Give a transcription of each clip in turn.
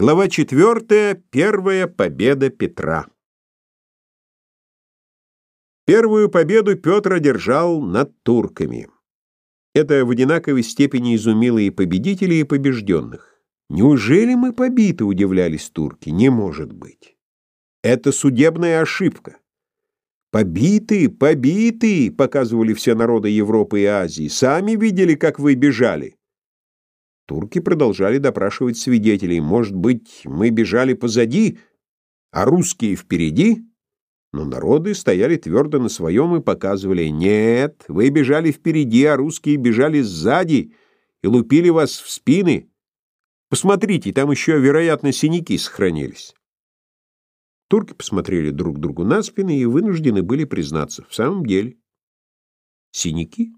Глава 4. Первая победа Петра. Первую победу Петр одержал над турками. Это в одинаковой степени изумило и победителей, и побежденных. Неужели мы побиты, удивлялись турки? Не может быть. Это судебная ошибка. Побиты, побиты, показывали все народы Европы и Азии. Сами видели, как вы бежали. Турки продолжали допрашивать свидетелей. Может быть, мы бежали позади, а русские впереди? Но народы стояли твердо на своем и показывали, нет, вы бежали впереди, а русские бежали сзади и лупили вас в спины. Посмотрите, там еще, вероятно, синяки сохранились. Турки посмотрели друг другу на спины и вынуждены были признаться. В самом деле, синяки.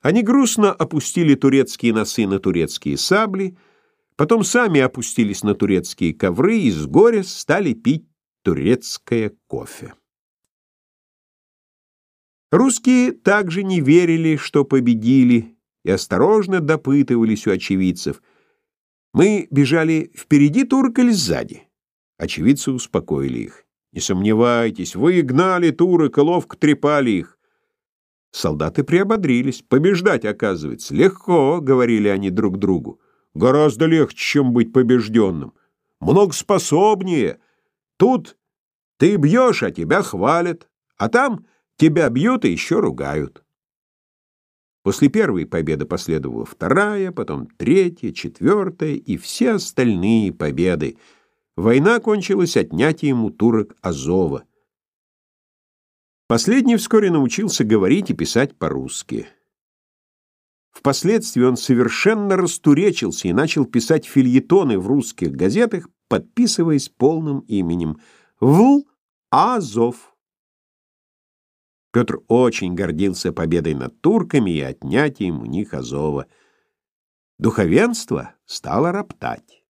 Они грустно опустили турецкие носы на турецкие сабли, потом сами опустились на турецкие ковры и с горя стали пить турецкое кофе. Русские также не верили, что победили, и осторожно допытывались у очевидцев. Мы бежали впереди турок или сзади? Очевидцы успокоили их. Не сомневайтесь, вы гнали турок и ловко трепали их. Солдаты приободрились. Побеждать, оказывается, легко, говорили они друг другу. Гораздо легче, чем быть побежденным. Много способнее. Тут ты бьешь, а тебя хвалят, а там тебя бьют и еще ругают. После первой победы последовала вторая, потом третья, четвертая и все остальные победы. Война кончилась отнятием у турок Азова. Последний вскоре научился говорить и писать по-русски. Впоследствии он совершенно растуречился и начал писать фильетоны в русских газетах, подписываясь полным именем Вл Азов. Петр очень гордился победой над турками и отнятием у них Азова. Духовенство стало роптать.